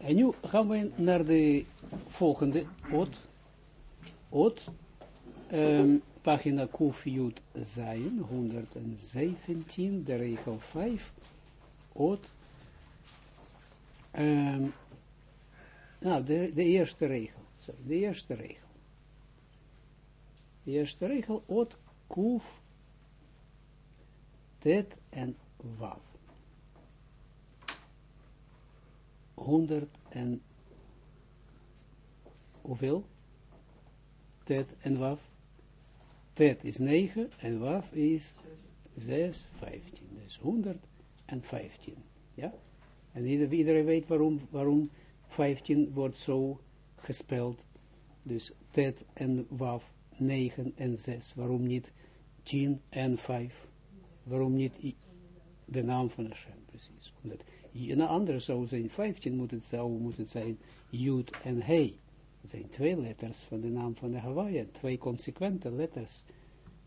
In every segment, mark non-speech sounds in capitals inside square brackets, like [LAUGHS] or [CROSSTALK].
En nu gaan we naar de volgende. Um, pagina Kufjut zijn, 117, de regel 5. Ot. Um, nou, de, de eerste regel. Sorry, de eerste regel. De eerste regel, ot, kuf, tet en wav. 100 en hoeveel? Tet en waf. Tet is 9 en waf is 6, 15. Dus 115. Ja? En iedereen weet waarom, waarom 15 wordt zo gespeld. Dus tet en waf 9 en 6. Waarom niet 10 en 5? Waarom niet de naam van Hashem, precies. Omdat een andere zou zijn 15 moet het, zou, moet het zijn Jud en He. Dat zijn twee letters van de naam van de Hawaii. Twee consequente letters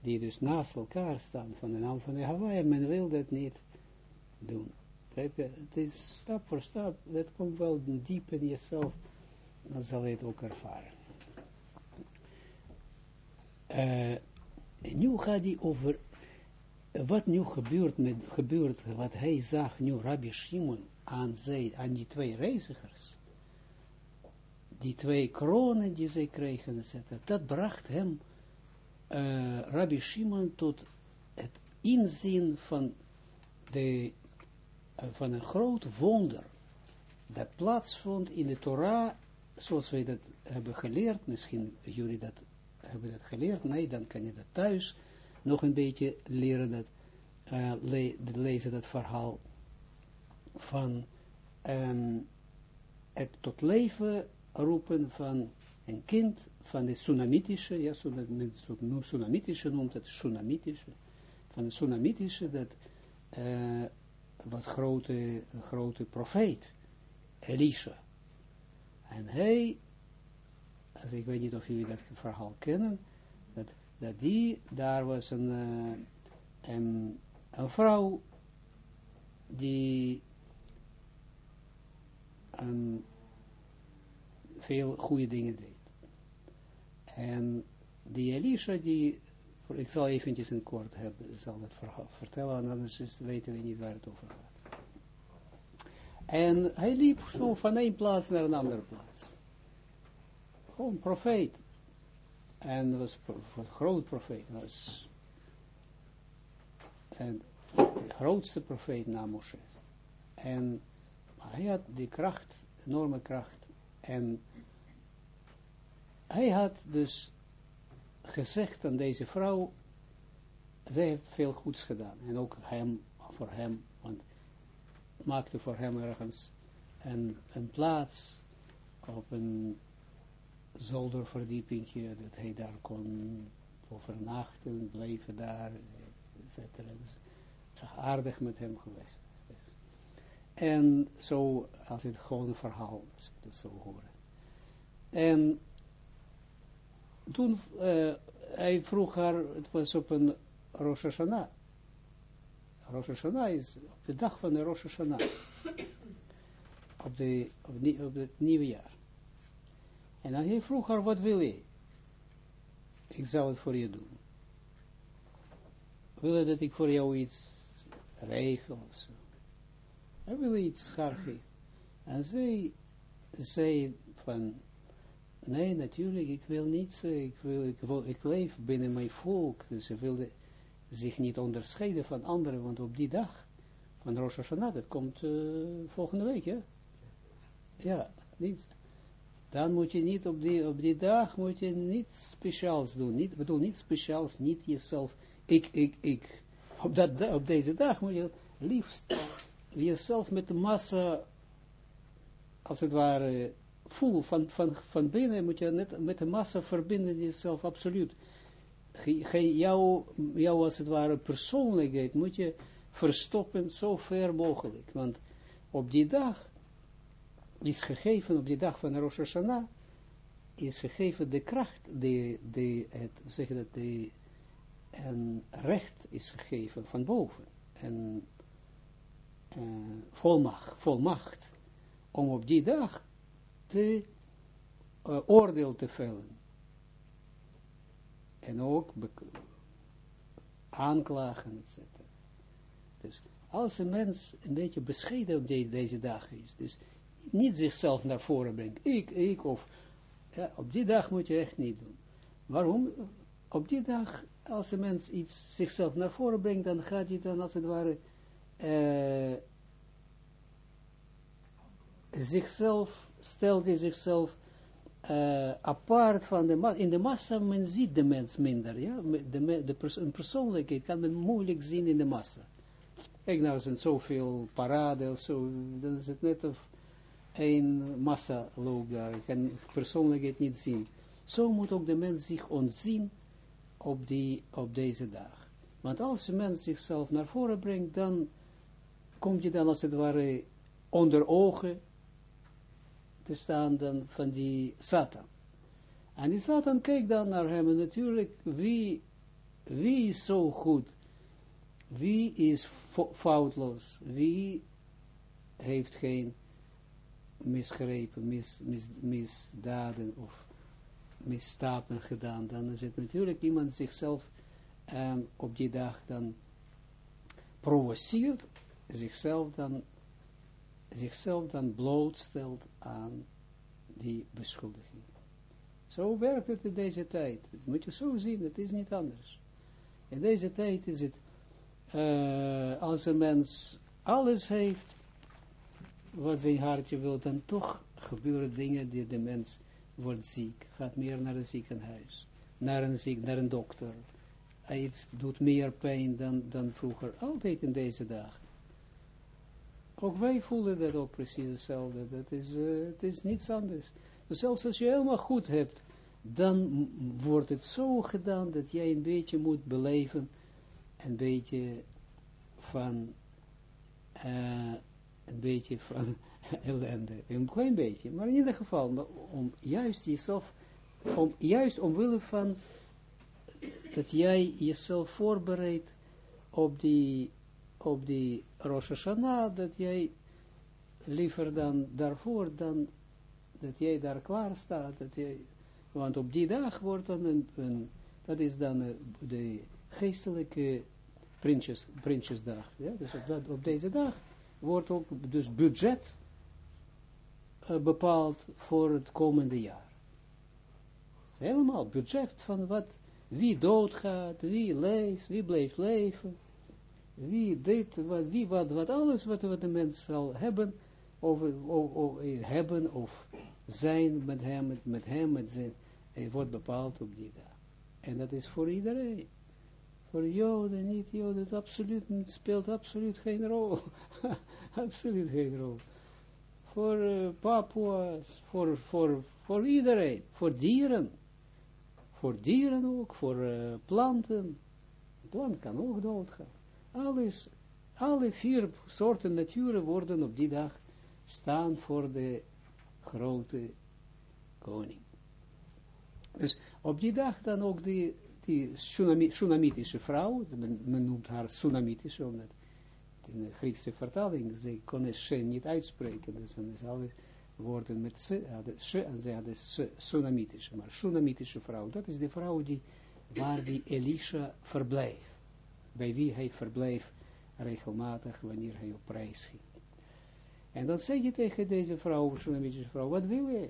die dus naast elkaar staan van de naam van de Hawaii. Men wil dat niet doen. Het is stap voor stap, dat komt wel diep in jezelf, dan zal je het ook ervaren. Uh, nu gaat hij over wat nu gebeurt met, gebeurt, wat hij zag nu Rabbi Shimon aan, zij, aan die twee reizigers, die twee kronen die zij kregen, etc., dat bracht hem, uh, Rabbi Shimon, tot het inzien van, de, uh, van een groot wonder, dat plaatsvond in de Torah, zoals wij dat hebben geleerd, misschien jullie dat hebben dat geleerd, nee, dan kan je dat thuis nog een beetje leren dat, le lezen dat verhaal van um, het tot leven roepen van een kind van de Sunamitische, ja, Sunamitische noemt het Sunamitische, van de Sunamitische, dat uh, was grote, grote profeet, Elisha. En hij, als ik weet niet of jullie dat verhaal kennen, dat dat die, daar was een, uh, een, vrouw die veel goede dingen deed. En die Elisha, die, ik zal eventjes in kort hebben, zal verhaal vertellen, anders is, weten we niet waar het over gaat. En hij liep zo van één plaats naar een andere plaats. Gewoon profeet. En was een groot profeet. Was en de grootste profeet na Moshe. En hij had die kracht, enorme kracht. En hij had dus gezegd aan deze vrouw, zij heeft veel goeds gedaan. En ook hem, voor hem, want maakte voor hem ergens een, een plaats op een zolderverdiepingje, dat hij daar kon overnachten, bleven daar, etc. Dus aardig met hem geweest. En zo, als het gewoon een verhaal, als ik dat zo horen. En toen, uh, hij vroeg haar, het was op een Rosh Hashanah. Rosh Hashanah is op de dag van de Rosh Hashanah. op, de, op, op het nieuwe jaar. En dan hij vroeg haar, wat wil je? Ik zou het voor je doen. Wil je dat ik voor jou iets regel of zo? Hij wil iets schaar En zij zei van, nee, natuurlijk, ik wil niets, ik, wil, ik, wil, ik leef binnen mijn volk, dus ze wilde zich niet onderscheiden van anderen, want op die dag van Rosh Hashanah, dat komt uh, volgende week, ja? Ja, niets dan moet je niet op die, op die dag, moet je niets speciaals doen. Niet, bedoel, niet speciaals, niet jezelf, ik, ik, ik. Op, dat, op deze dag moet je liefst jezelf met de massa, als het ware, voel van, van, van binnen, moet je net met de massa verbinden jezelf, absoluut. Ge, jou, jou, als het ware, persoonlijkheid moet je verstoppen zo ver mogelijk. Want op die dag is gegeven op die dag van Rosh Hashanah, is gegeven de kracht, de, de, het, zeg dat, de, een recht is gegeven van boven, en uh, volmacht, volmacht, om op die dag te uh, oordeel te vellen. En ook aanklagen, etc. Dus als een mens een beetje bescheiden op deze dag is, dus niet zichzelf naar voren brengt, ik, ik, of op die dag moet je echt niet doen. Waarom? Op die dag, als een mens iets zichzelf naar voren brengt, dan gaat hij dan als het ware uh, zichzelf, stelt hij zichzelf uh, apart van de massa. In de massa, men ziet de mens minder, ja. De, de een persoonlijkheid kan men moeilijk zien in de massa. Kijk nou, er zijn zoveel parade of zo, dan is het net of een massa loopt daar. Ik kan persoonlijkheid niet zien. Zo moet ook de mens zich ontzien op, die, op deze dag. Want als de mens zichzelf naar voren brengt, dan komt je dan als het ware onder ogen te staan van die Satan. En die Satan kijkt dan naar hem en natuurlijk, wie, wie is zo goed? Wie is foutloos? Wie heeft geen misgrepen, mis, mis, misdaden of misstapen gedaan? Dan is het natuurlijk iemand zichzelf um, op die dag dan provoceert, zichzelf dan zichzelf dan blootstelt aan die beschuldiging. Zo werkt het in deze tijd. Dat moet je zo zien, het is niet anders. In deze tijd is het, uh, als een mens alles heeft, wat zijn hartje wil, dan toch gebeuren dingen die de mens wordt ziek, gaat meer naar een ziekenhuis, naar een ziek, naar een dokter. Iets doet meer pijn dan, dan vroeger, altijd in deze dagen. Ook wij voelen dat ook precies hetzelfde. Dat is, uh, het is niets anders. Dus zelfs als je helemaal goed hebt, dan wordt het zo gedaan dat jij een beetje moet beleven, een beetje van, uh, een beetje van [LAUGHS] ellende, een klein beetje, maar in ieder geval, om juist jezelf, om, juist omwille van, dat jij jezelf voorbereidt op die op die Rosh Hashanah, dat jij liever dan daarvoor, dan dat jij daar klaar staat, dat jij, want op die dag wordt dan een, een dat is dan uh, de geestelijke prinsjes, prinsjesdag, ja, dus op, op deze dag wordt ook dus budget uh, bepaald voor het komende jaar. Helemaal budget van wat, wie doodgaat, wie leeft, wie blijft leven, wie dit, wat, wie, wat, wat, alles wat, wat de mens zal hebben, over, over, hebben of zijn met hem, met, met hem, met zijn, het wordt bepaald op die dag. En dat is voor iedereen. Voor Joden, niet Joden, het absoluut, speelt absoluut geen rol. [LAUGHS] absoluut geen rol. Voor uh, Papua's, voor, voor, voor iedereen, voor dieren. Voor dieren ook, voor uh, planten. Plant kan ook doodgaan. Alles, alle vier soorten naturen worden op die dag staan voor de grote koning. Dus op die dag dan ook die, die Sunamitische vrouw, men, noemt haar Sunamitische, omdat in de Griekse vertaling, ze kon het niet uitspreken, dus dan is alle woorden met se, en ze hadden Sunamitische, maar Sunamitische vrouw, dat is de vrouw die, waar die Elisha verblijft bij wie hij verbleef regelmatig wanneer hij op reis ging. En dan zeg je tegen deze vrouw, beetje vrouw, wat wil je?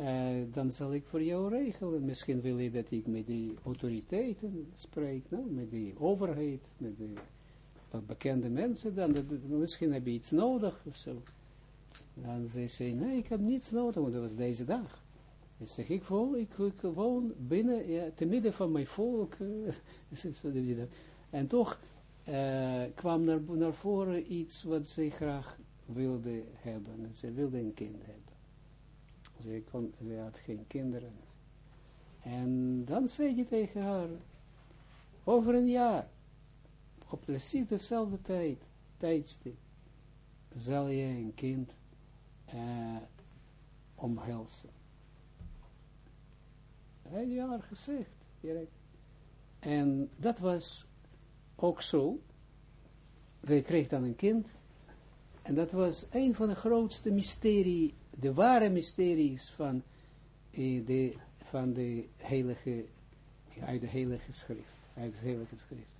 Uh, dan zal ik voor jou regelen. Misschien wil je dat ik met die autoriteiten spreek, nou, met die overheid, met de bekende mensen, dan, dat, misschien heb je iets nodig of zo. Dan zei ze, nee, ik heb niets nodig, want dat was deze dag. Dus zeg ik, vol, ik, woon binnen, ja, te midden van mijn volk. [LAUGHS] en toch uh, kwam naar, naar voren iets wat ze graag wilde hebben. Ze wilde een kind hebben. Ze, kon, had geen kinderen. En dan zei je tegen haar, over een jaar, op precies dezelfde tijd, tijdstip, zal je een kind uh, omhelzen. Hij had haar gezegd, direct. En dat was ook zo. Zij kreeg dan een kind. En dat was een van de grootste mysterie, de ware mysteries van, eh, de, van de heilige, uit de heilige schrift, uit de heilige schrift.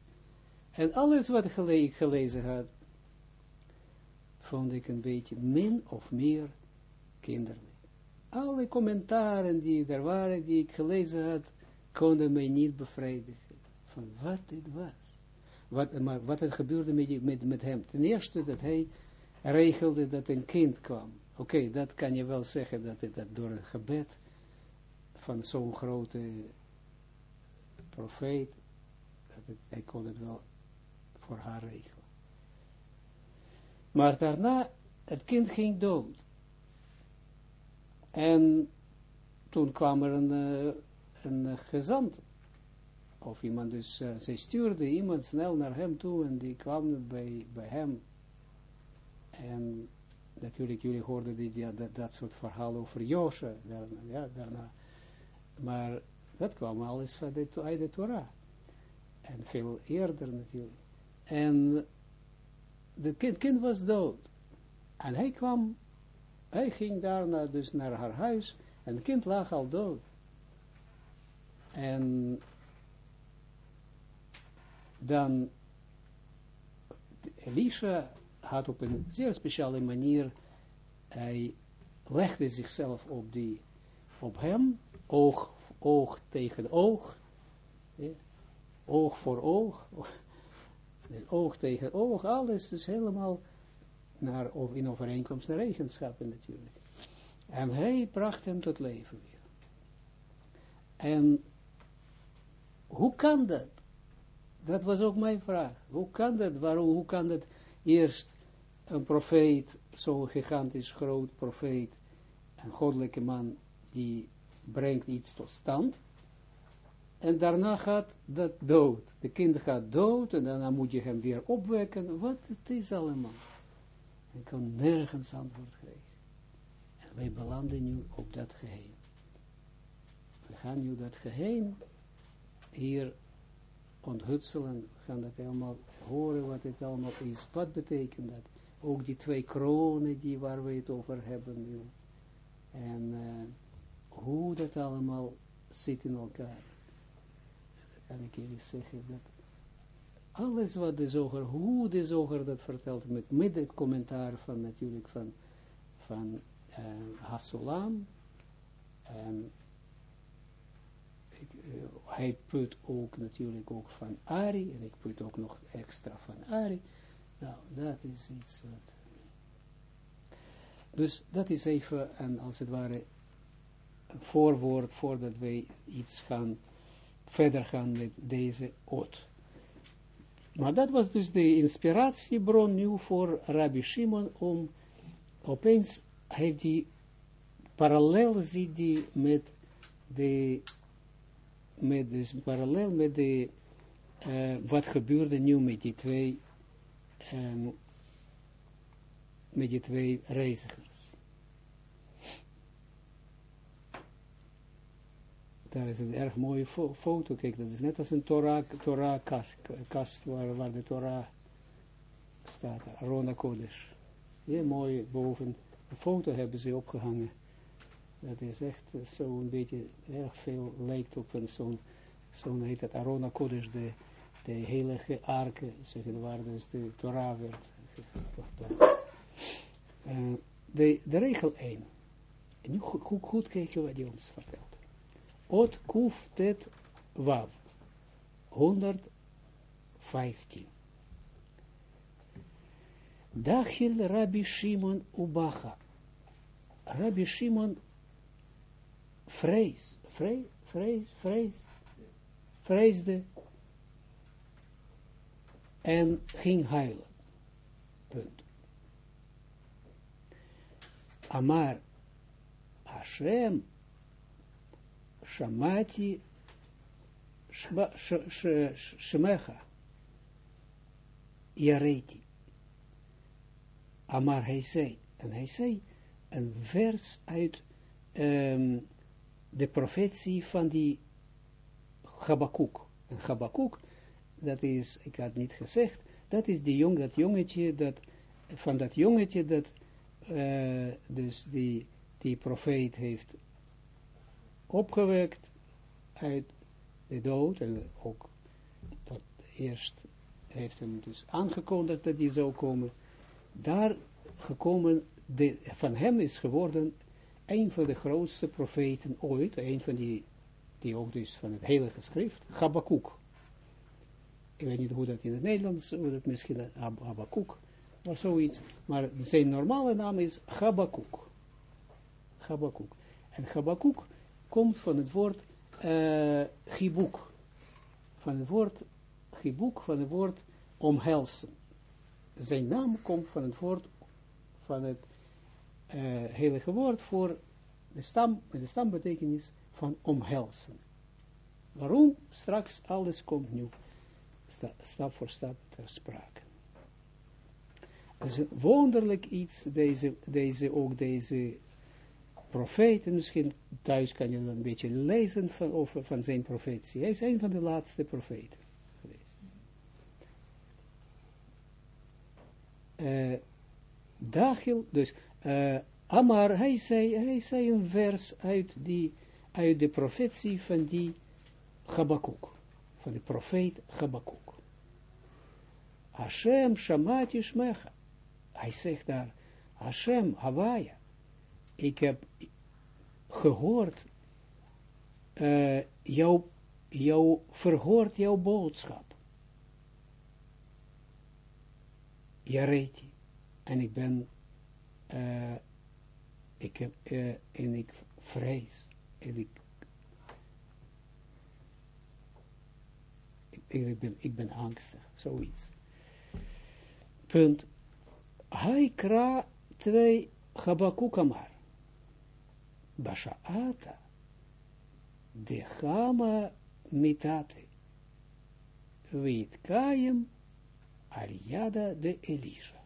En alles wat ik gelezen had, vond ik een beetje min of meer kinderlijk. Alle commentaren die er waren, die ik gelezen had, konden mij niet bevredigen van wat dit was. Wat, maar wat er gebeurde met, met, met hem. Ten eerste dat hij regelde dat een kind kwam. Oké, dat kan je wel zeggen dat het dat door een gebed van zo'n grote profeet, dat hij kon het wel voor haar regelen. Maar daarna, het kind ging dood. En toen kwam er een, uh, een gezant. Of iemand, dus uh, zij stuurde iemand snel naar hem toe en die kwam bij, bij hem. En natuurlijk, jullie hoorden die, die, dat, dat soort verhaal over daarna, ja, daarna. Maar dat kwam alles de, uit de Torah. En veel eerder natuurlijk. En het kind, kind was dood. En hij kwam, hij ging daarna dus naar haar huis, en het kind lag al dood. En dan Elisha had op een zeer speciale manier, hij legde zichzelf op, die, op hem, oog, oog tegen oog, oog voor oog, dus oog tegen oog, alles is helemaal naar, of in overeenkomst naar eigenschappen natuurlijk. En hij bracht hem tot leven weer. En hoe kan dat? Dat was ook mijn vraag. Hoe kan dat? Waarom? Hoe kan dat eerst een profeet, zo'n gigantisch groot profeet, een goddelijke man, die brengt iets tot stand, en daarna gaat dat dood. De kind gaat dood, en daarna moet je hem weer opwekken. Wat het is allemaal. En kan nergens antwoord krijgen. En wij belanden nu op dat geheim. We gaan nu dat geheim hier onthutselen. We gaan dat helemaal horen wat het allemaal is. Wat betekent dat? Ook die twee kronen die waar we het over hebben nu. En uh, hoe dat allemaal zit in elkaar. Kan ik jullie zeggen dat alles wat de zoger, hoe de zoger dat vertelt, met, met het commentaar van natuurlijk van, van uh, ik, uh, hij put ook natuurlijk ook van Ari, en ik put ook nog extra van Ari, nou, dat is iets wat, dus dat is even, en als het ware, een voorwoord voordat wij iets gaan verder gaan met deze oot. Maar dat was dus de inspiratiebron nu voor Rabbi Shimon om opeens heeft die parallel ziet die met de met dus parallel met de uh, wat gebeurde nu met die twee um, met die twee reizigers. Daar is een erg mooie fo foto. Kijk, dat is net als een Torah, Torah kast, waar, de Torah staat. Arona Kodesh. Heel mooi boven. Een foto hebben ze opgehangen. Dat is echt zo'n beetje, erg veel lijkt op zo'n, zo'n heet het Arona Kodesh, de, de heilige arke, zeggen waar de Torah werd. Uh, de, de regel 1. En nu goed, goed, kijken wat hij ons vertelt. Ot kuf tet wav. 115. Dachil Rabbi Shimon Ubacha. Rabbi Shimon vrees, vrees, vrees, vrees, vreesde en ging huilen. Punt. Amar Hashem Shamati Shemecha Yareti. Amar hij en hij een vers uit um, de profetie van die Habakkuk. En Habakkuk, dat is, ik had niet gezegd, dat is die jong, dat jongetje dat van dat jongetje dat, uh, dus die, die profeet heeft opgewekt uit de dood, en ook dat eerst heeft hem dus aangekondigd dat hij zou komen, daar gekomen, van hem is geworden een van de grootste profeten ooit, een van die, die ook dus van het hele geschrift, Habakkuk. Ik weet niet hoe dat in het Nederlands, hoe dat misschien Habakkuk, of zoiets, maar zijn normale naam is Habakkuk. Habakkuk. En Habakkuk komt van het woord uh, gibuk, van het woord gibuk, van het woord omhelzen. Zijn naam komt van het woord, van het uh, heilige woord voor de stam, de stambetekenis van omhelzen. Waarom? Straks alles komt stap voor stap ter sprake. Het is wonderlijk iets, deze, deze, ook deze profeten, misschien thuis kan je een beetje lezen van, over, van zijn profetie. Hij is een van de laatste profeten geweest. Uh, Dachil, dus uh, Amar, hij zei, hij zei een vers uit, die, uit de profetie van die Habakkuk, van de profeet Habakkuk. Hashem shamati shmecha. Hij zegt daar, Hashem, Hawaii, ik heb gehoord, uh, jou, jou, verhoord jouw boodschap. Jareti. En ik ben, uh, ik heb, uh, en ik vrees, en ik, ik, ben, ik ben angstig, zoiets. Punt. Hij kra twee Habakukamar. Basha'ata. De Hama mitate. Wit kayem Ariada de Elisha.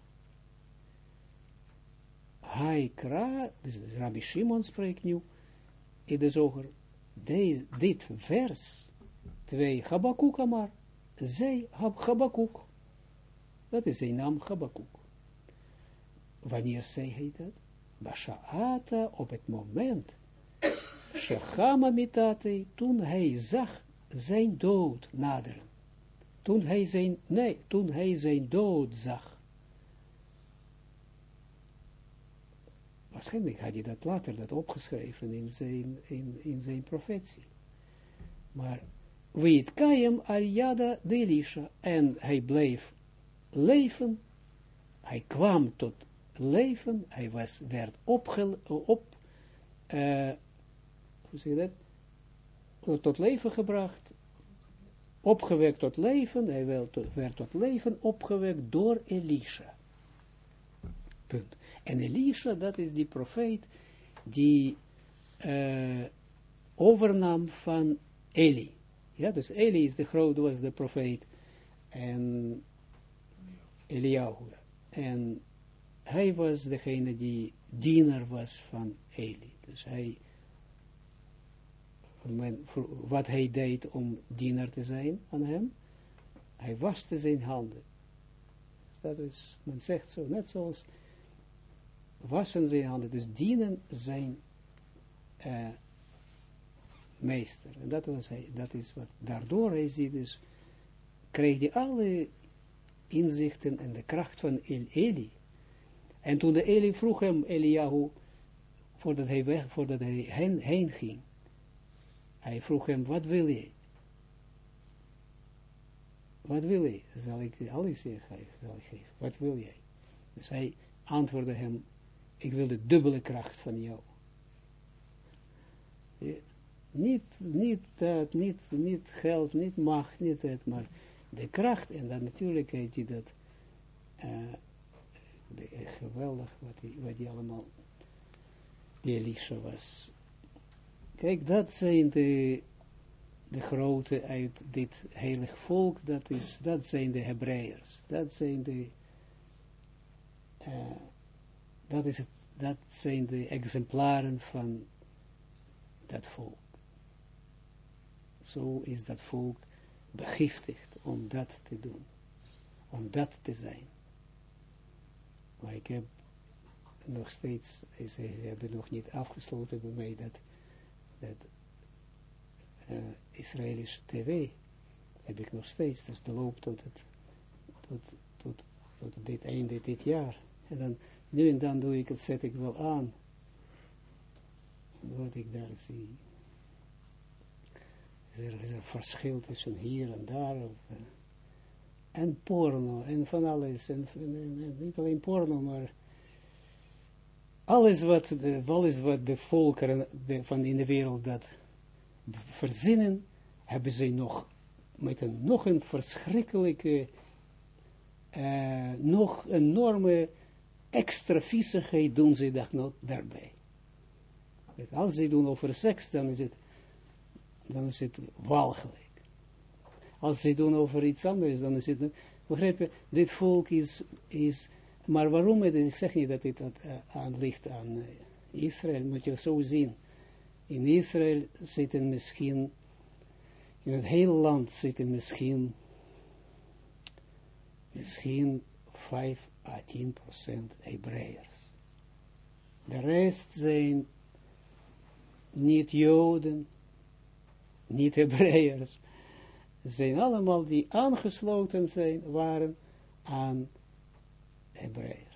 Hij kra, dus Rabbi Shimon spreekt nu in de zoger, dit vers, twee Habakuk amar, zij Habakuk. Dat is zijn naam Habakuk. Wanneer zei hij dat? Basha'ata op het moment, Shechama toen hij zag zijn dood naderen. Toen hij zijn, nee, toen hij zijn dood zag. Waarschijnlijk had hij dat later dat opgeschreven in zijn, in, in zijn profetie. Maar, weet Kaim al de Elisha, en hij bleef leven, hij kwam tot leven, hij was, werd opge, op, uh, hoe zeg je dat, tot leven gebracht, opgewekt tot leven, hij werd tot, tot leven opgewekt door Elisha. Punt. En Elisha, dat is die profeet, die uh, overnam van Eli. Ja, dus Eli is de grote, was de profeet, en Eliyahu. En hij was degene die diener was van Eli. Dus hij, wat hij deed om diener te zijn aan hem, hij waste zijn handen. Dus dat is, men zegt zo, net zoals wassen zijn handen, dus dienen zijn uh, meester. En dat, was hij, dat is wat, daardoor hij dus, kreeg hij alle inzichten en de kracht van El Eli. En toen de Eli vroeg hem, Eliyahu, voordat hij, weg, voordat hij heen, ging, hij vroeg hem, wat wil je? Wat wil je? Zal ik alles ik geven. Wat wil jij? Dus hij antwoordde hem, ik wil de dubbele kracht van jou. Niet, niet dat, niet, niet geld, niet macht, niet het, maar de kracht, en dan natuurlijk heeft hij dat, uh, de, geweldig wat hij, wat allemaal, die was. Kijk, dat zijn de, de grote uit dit heilig volk, dat, is, dat zijn de Hebreërs, dat zijn de, uh, dat, is het, dat zijn de exemplaren van dat volk. Zo is dat volk begiftigd om dat te doen, om dat te zijn. Maar ik heb nog steeds, ze hebben nog niet afgesloten bij mij dat, dat uh, Israëlische tv heb ik nog steeds, dus de loop tot het, tot, tot, tot dit einde dit jaar. En dan, nu en dan doe ik het, zet ik wel aan. Wat ik daar zie. Er is een verschil tussen hier en daar. Uh, en porno, en van alles. En, niet alleen porno, maar alles wat de, alles wat de volkeren van in de wereld dat verzinnen, hebben ze nog met een nog een verschrikkelijke, uh, nog enorme extra viezigheid doen ze dat nog daarbij. Als ze doen over seks, dan is het, dan is het walgelijk. Als ze doen over iets anders, dan is het, begrijp je, dit volk is, is maar waarom ik zeg niet dat dit uh, aan ligt aan uh, Israël, moet je zo zien. In Israël zitten misschien, in het hele land zitten misschien, misschien 5 à 10 procent Hebreërs. De rest zijn niet Joden, niet Hebreërs. Zijn allemaal die aangesloten zijn, waren aan Hebreërs.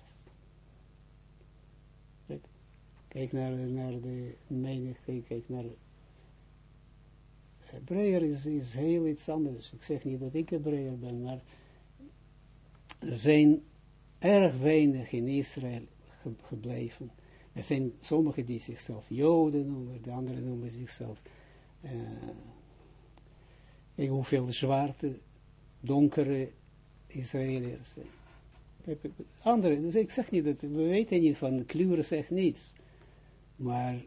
Kijk naar, naar de menigte, kijk naar is heel iets anders. Ik zeg niet dat ik Hebreer ben, maar er zijn erg weinig in Israël gebleven. Er zijn sommigen die zichzelf Joden noemen, de anderen noemen zichzelf uh, hoeveel zwarte, donkere Israëliërs zijn. Andere, dus ik zeg niet dat, we weten niet van kleuren, zegt niets. Maar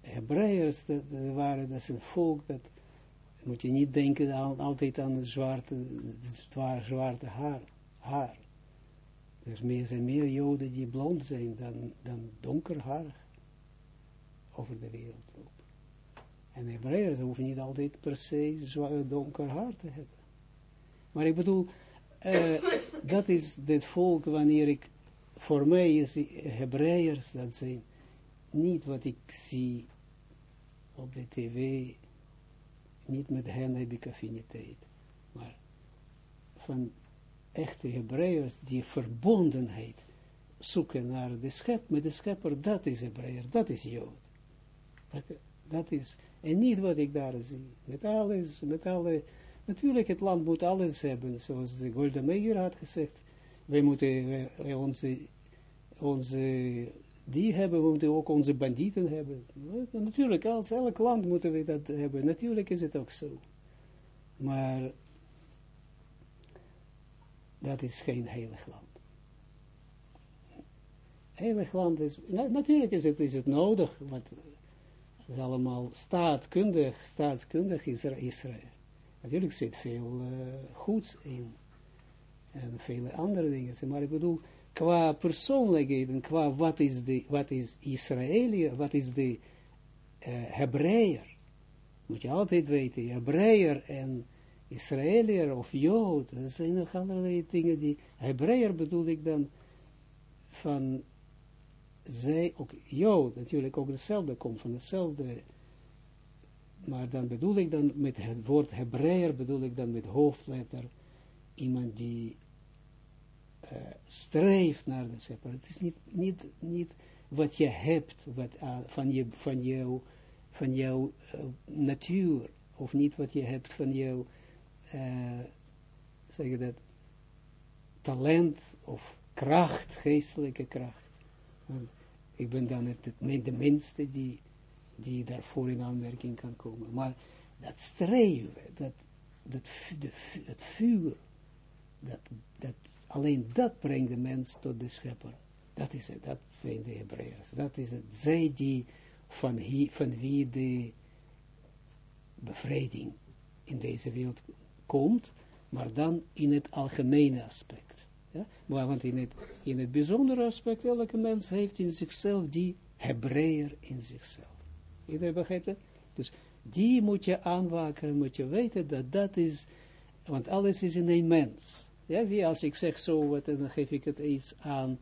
Hebreërs, dat, waren, dat is een volk, dat moet je niet denken altijd aan het zwarte, zwarte haar. haar. Er meer, zijn meer joden die blond zijn dan, dan donker haar over de wereld. En Hebreërs hoeven niet altijd per se donker haar te hebben. Maar ik bedoel, uh, [COUGHS] dat is het volk wanneer ik, voor mij is Hebreërs, dat zijn niet wat ik zie op de tv, niet met hen heb ik affiniteit, maar van echte Hebreërs die verbondenheid zoeken naar de schep, met de schepper, dat is Hebreër, dat is Jood. Dat is, en niet wat ik daar zie, met alles, met alle Natuurlijk, het land moet alles hebben, zoals de Golda Meir had gezegd. Wij moeten wij, onze, onze, die hebben, we moeten ook onze bandieten hebben. Natuurlijk, als elk land moeten we dat hebben. Natuurlijk is het ook zo. Maar dat is geen heilig land. Heilig land is, natuurlijk is het, is het nodig, wat is allemaal staatkundig, staatskundig is er Israël. Natuurlijk zit veel uh, goeds in. En vele andere dingen. Maar ik bedoel, qua persoonlijkheden, qua wat is, de, wat is Israëliër, wat is de uh. Moet je altijd weten, Hebreeër en Israëliër of Jood, dat zijn nog allerlei dingen die, Hebreeër bedoel ik dan van zij, ook Jood, natuurlijk ook hetzelfde, komt van hetzelfde maar dan bedoel ik dan met het woord Hebreer, bedoel ik dan met hoofdletter, iemand die uh, streeft naar de schepper. Het is niet, niet, niet wat je hebt wat, uh, van, je, van jouw van jou, uh, natuur, of niet wat je hebt van jouw, zeg je dat, talent of kracht, geestelijke kracht. Want ik ben dan het, het, de minste die die daarvoor in aanmerking kan komen. Maar dat streven, dat, dat, het vuur, dat, dat, alleen dat brengt de mens tot de schepper. Dat is het, dat zijn de Hebreërs. Dat is het, zij die van, van wie de bevrijding in deze wereld komt, maar dan in het algemene aspect. Ja? Maar want in het, in het bijzondere aspect, elke mens heeft in zichzelf die Hebreer in zichzelf. Iedereen begrijpt het? Dus die moet je aanwakkeren, moet je weten dat dat is, want alles is in een mens. Ja, als ik zeg zo, wat, dan geef ik het iets aan,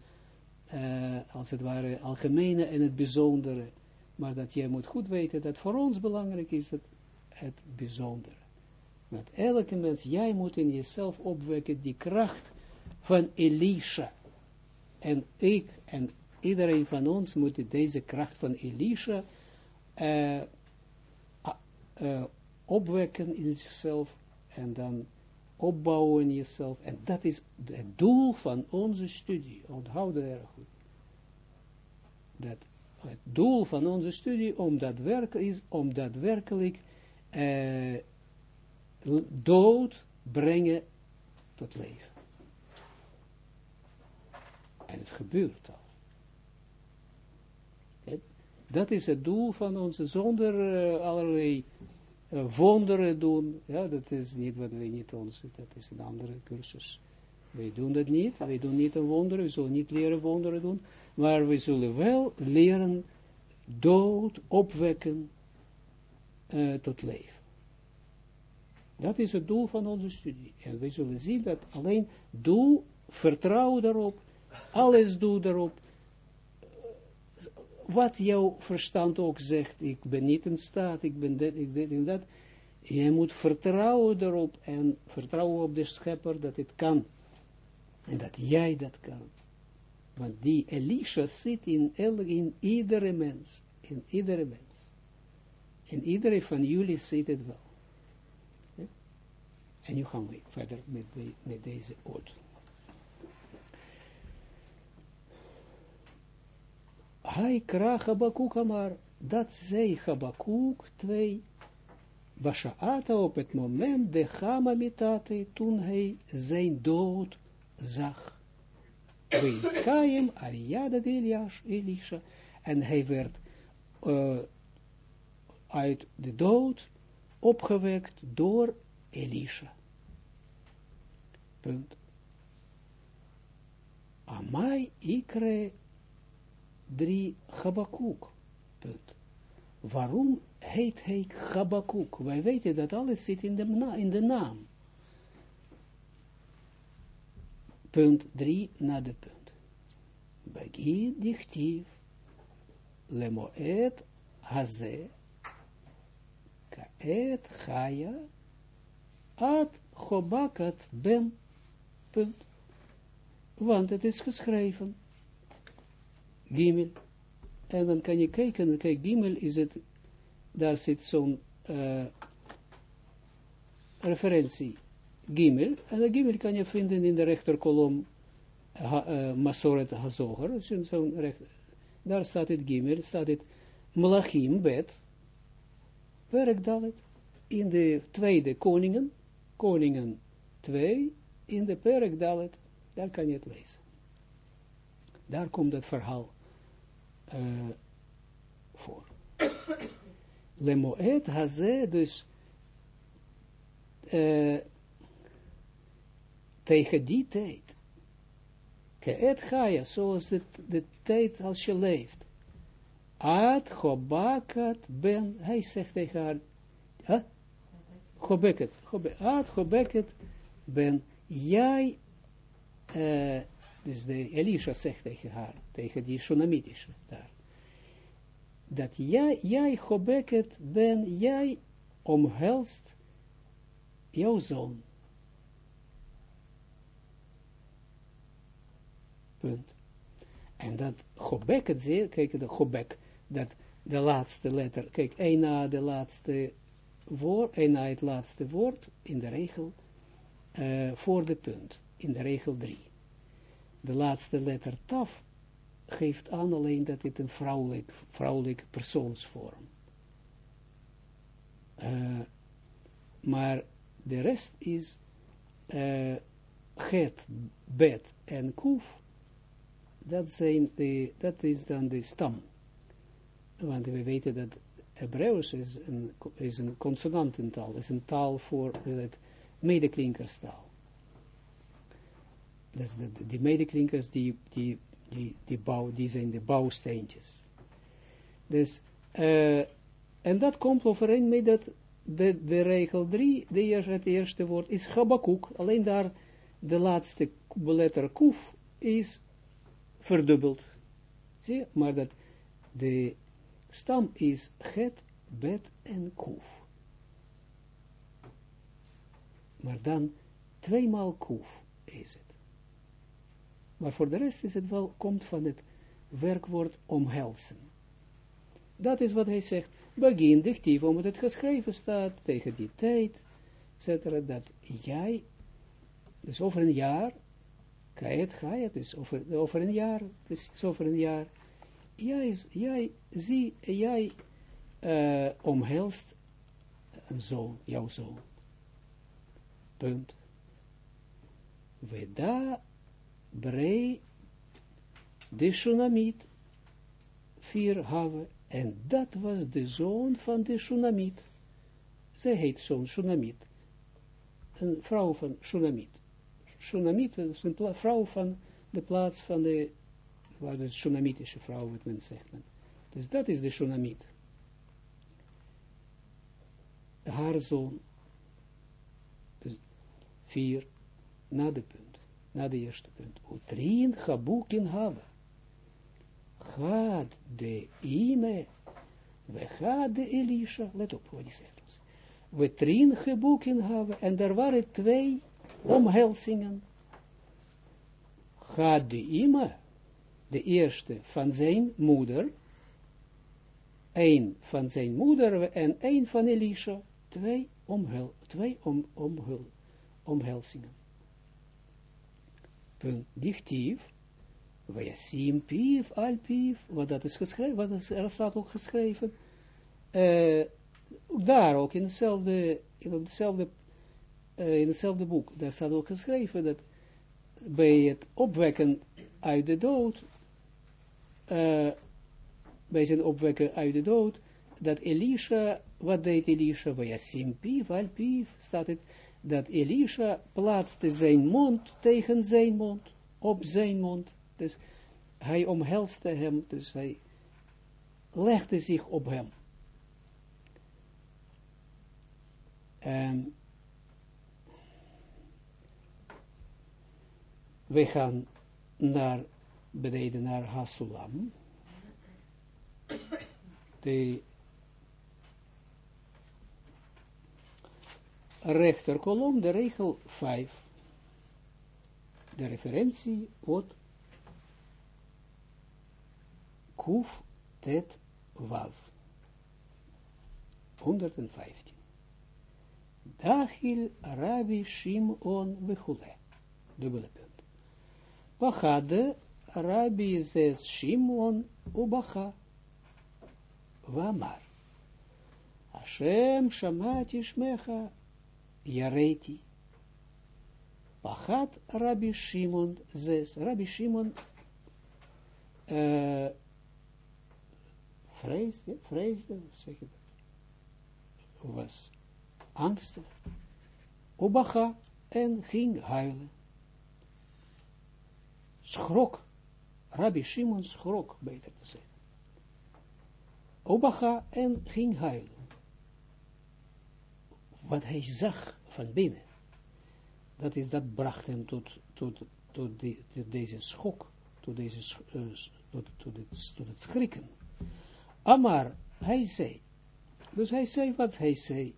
uh, als het ware, algemene en het bijzondere. Maar dat jij moet goed weten dat voor ons belangrijk is het, het bijzondere. Dat elke mens, jij moet in jezelf opwekken die kracht van Elisha. En ik en iedereen van ons moet deze kracht van Elisha uh, uh, opwekken in zichzelf en dan opbouwen in jezelf. En dat is het doel van onze studie. Onthoud dat erg goed. Dat het doel van onze studie om dat is om daadwerkelijk uh, dood brengen tot leven. En het gebeurt al. Dat is het doel van onze, zonder uh, allerlei uh, wonderen doen. Ja, dat is niet wat wij niet ons, dat is een andere cursus. Wij doen dat niet, wij doen niet een wonderen, we zullen niet leren wonderen doen, maar we zullen wel leren dood opwekken uh, tot leven. Dat is het doel van onze studie. En we zullen zien dat alleen doe, vertrouw daarop, alles doe daarop. Wat jouw verstand ook zegt, ik ben niet in staat, ik ben dit, ik dit en dat. Je moet vertrouwen daarop en vertrouwen op de schepper dat het kan. En dat jij dat kan. Want die Elisha zit in, in iedere mens. In iedere mens. In iedere van jullie zit het wel. En nu gaan we verder met, met deze oud. Hij kraag Habakuk amar, dat zei Habakuk 2, Bashaata op het moment de Hama mitate, toen hij zijn dood zag. Kaim Ariada de Elisha, en hij werd uh, uit de dood opgewekt door Elisha. Punt. Amai ikre 3 Habakuk. Punt. Waarom heet hij Habakuk? Wij weten dat alles zit in de, in de naam. Punt 3 na de punt. Begin dichtief. Lemoet haze. Kaet chaya. Ad chobakat ben. Punt. Want het is geschreven Gimel. En dan kan je kijken, kijk, Gimel is het, daar zit zo'n uh, referentie, Gimel, en de Gimel kan je vinden in de rechterkolom uh, Masoret Hazoger, daar staat het Gimel, staat het Melachim, bet, werk in de tweede koningen, koningen 2, in de perk Dalet, daar kan je het lezen. Daar komt het verhaal uh, voor. Lemoet haze, dus uh, tegen die tijd. Keet Gaia, zoals het, de tijd als je leeft. Ad Chobakat ben, hij zegt tegen haar, huh? Ad Chobeket ben, jij, uh, dus de Elisha zegt tegen haar, tegen die Shunamitische daar, dat jij, jij Chobeket ben, jij omhelst jouw zoon. Punt. En dat Chobeket, zie kijk, de Chobek, dat de laatste letter, kijk, één na de laatste woord, één na het laatste woord, in de regel, uh, voor de punt, in de regel 3 de laatste letter taf geeft aan alleen dat het een vrouwelijk, vrouwelijke persoonsvorm. Uh, maar de rest is uh, het, bet en kuf, dat, zijn de, dat is dan de stam. Want we weten dat Hebreeuws is een, is een consonantentaal, is een taal voor het medeklinkerstaal. Dus de, die medeklinkers, die, die, die, die, bouw, die zijn de bouwsteentjes. Dus, en dat komt overeen met dat, de, de regel 3, de eerste, het eerste woord, is Habakuk. Alleen daar de laatste letter kuf is verdubbeld. Zie, maar dat de stam is het, bet en kuf. Maar dan tweemaal kuf is het. Maar voor de rest is het wel, komt van het werkwoord omhelzen. Dat is wat hij zegt. Begin dichtief, omdat het geschreven staat tegen die tijd, etc. Dat jij, dus over een jaar, je het, ga je dus over, over een jaar, precies over een jaar, jij, jij zie, jij uh, omhelst een zoon, jouw zoon. Punt. Veda brei de Shunamit, vier have, en dat was de zoon van de Shunamit. Zij heet zoon Shunamit. Een vrouw van Shunamit. Shunamit is een vrouw van de plaats van de, waar de Shunamitische vrouw, wat men zegt. Dus dat is de Shunamit. Haar zoon. Dus vier, na de punt. Na de eerste punt. Utrien chabukin have. Gaat de ime, we gaat de Elisha, let op wat hij zegt. We en er waren twee omhelzingen. Gaat de ime, de eerste van zijn moeder, een van zijn moeder en een van Elisha, twee, omhel, twee om, omhul, omhelzingen. Punt dichtief, Vayasim pief, al pief, wat dat is geschreven, wat er staat ook geschreven, uh, daar ook in hetzelfde, in hetzelfde, uh, in hetzelfde boek, daar staat ook geschreven dat bij het opwekken uit de dood, uh, bij zijn opwekken uit de dood, dat Elisha, wat deed Elisha, Vayasim pief, al pief, staat het, dat Elisha plaatste zijn mond tegen zijn mond, op zijn mond, dus hij omhelste hem, dus hij legde zich op hem. En we gaan naar beneden naar Hasulam. De rechterkolom, de regel 5. De referentie wordt Kuf Tet Wav. 115. Dachil Rabbi Shimon Vechule. Dubbele punt. Bachade Rabbi Zes Shimon Ubacha. Vamar. Hashem Shamati Shmecha Yareti. Bachat Rabbi Shimon Zes. Rabbi Shimon uh, vreesde, zeg je was angstig, Obacha en ging huilen. Schrok, Rabbi Shimon schrok, beter te zeggen. Obacha en ging huilen. Wat hij zag van binnen, dat is, dat bracht hem tot, tot, tot, deze schok, tot, deze, uh, tot, tot, het, tot het schrikken. Amar, hij zei. Dus hij zei wat hij zei.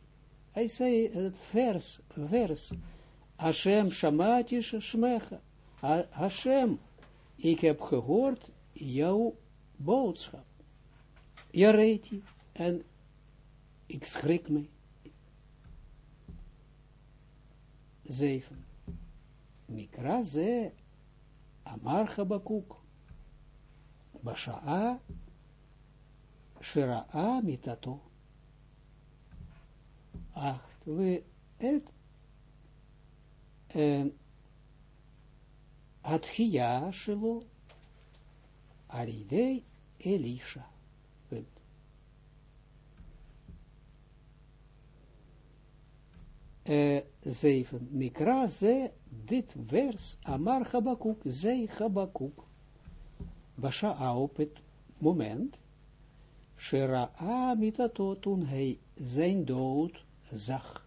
Hij zei het vers, vers. Hashem shamati shmecha. Hashem, ik heb gehoord jouw boodschap. Jareti, en ik schrik me. 7. Mikra ze Amar Habakuk. Basha'a Shira'a mitato. 8. We het eh, Atchia Shilo Aridei Elisha. Eh, 7. Mikra ze dit vers Amar Habakuk, zei Habakuk. Basha'a op het moment, Shera'a mitato toen hij zijn dood zag.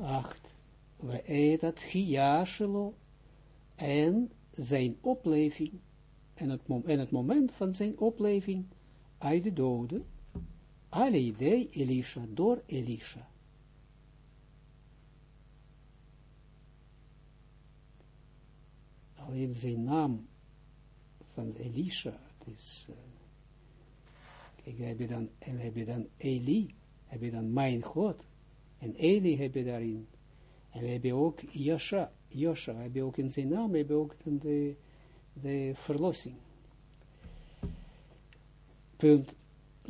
8. We eet het Giashelo en zijn opleving, en het, en het moment van zijn opleving uit de doden alle idee Elisha, door Elisha. Alleen zijn naam van Elisha, is, kijk, heb dan, en heb dan Eli, heb je dan mijn God, en Eli heb je daarin, en heb je ook Josha, Josha, heb je ook in zijn naam, heb je ook de, de verlossing. Punt.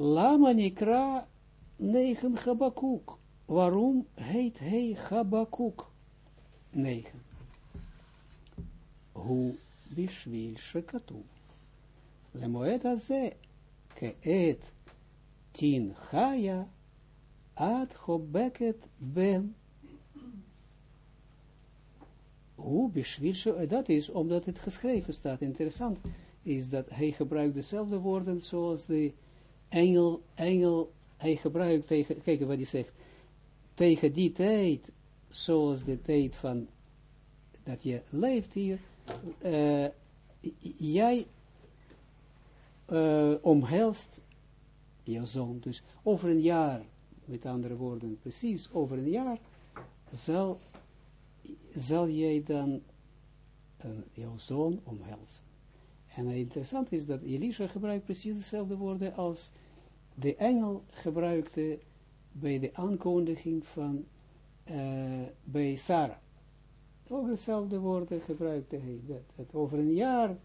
Lama Nikra negen Habakuk. Waarom heet hij Habakuk? Negen. Hu bishvil shekatu. eta ze keet tin chaya ad hobeket ben. Hoe beschwillen, dat is omdat het geschreven staat. Interessant is dat hij gebruikt dezelfde woorden zoals de engel, engel, hij gebruikt tegen, kijk wat hij zegt, tegen die tijd, zoals de tijd van, dat je leeft hier, uh, jij uh, omhelst jouw zoon. Dus over een jaar, met andere woorden, precies over een jaar, zal, zal jij dan uh, jouw zoon omhelzen. En interessant is dat Elisha gebruikt precies dezelfde woorden als de engel gebruikte bij de aankondiging van uh, bij Sarah. Ook dezelfde woorden gebruikte hij. Dat, over een jaar,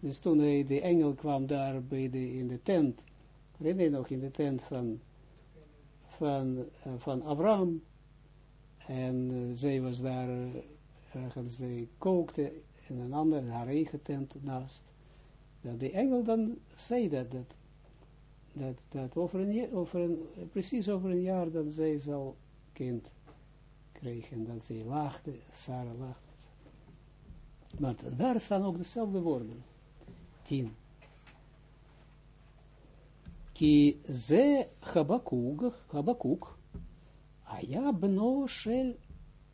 dus toen hij, de engel kwam daar bij de, in de tent, herinner je nog, in de tent van, van, uh, van Abraham, en uh, zij was daar, ergens, zij kookte en een ander in haar eigen tent naast. Dat de engel dan zei dat, dat, dat, dat over een, over een, precies over een jaar dat zij zal kind krijgen, dat zij lachte, Sarah lachte. Maar daar staan ook dezelfde woorden. Tien. Ki ze Habakuk, Habakuk, Aya beno shel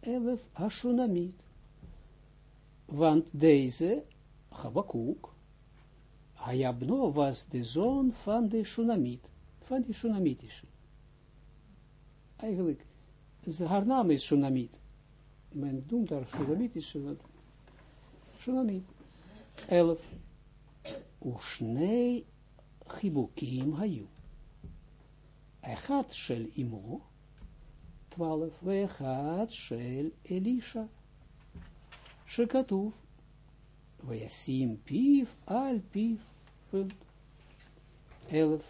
elef ashunamit want deze, Habakuk, Hayabno was de zoon van de Shunamit, van de Shunamitische. Eigenlijk, haar naam is Shunamit. Men noemt haar Shunamitische. Shunamit. Elf. Ushnei Chibukim Hayu. Echad shel Imo. Twaalf. Echad shel Elisha. Shekatuf, Vayasim pief, al pief, punt. Elf,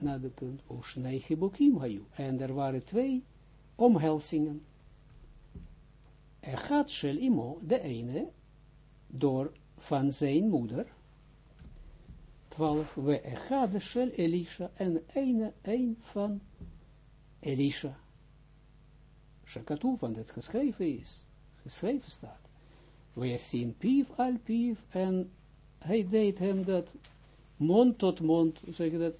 na de punt, Oshnei Hibokim hayu. En er waren twee omhelzingen. gaat shel imo, de ene, door van zijn moeder, twaalf, we echad shel Elisha, en ene, een van Elisha. Shekatuf, want het geschreven is, geschreven staat. We zien pief al pief, en hij deed hem dat mond tot mond, zeg je dat,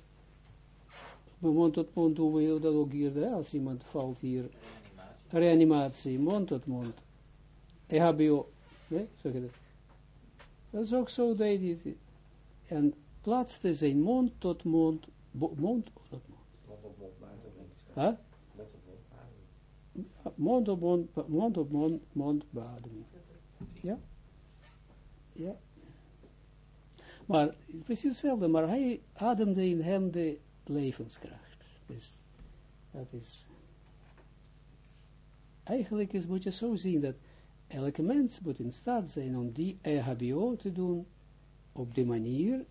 mond tot mond, hoe we dat ook hier, als iemand valt hier, reanimatie, mond tot mond, EHBO, nee, zeg je dat. Dat is ook zo, deed hij, en plaatste zijn mond tot mond, mond tot mond. Mond op mond, huh? Mond op mond, mond op mond, mond beademing. Ja? Ja. Maar precies hetzelfde, maar hij ademde in hem de levenskracht. Dus dat is... Eigenlijk is, moet je zo zien dat elke mens moet in staat zijn om die EHBO te doen op de manier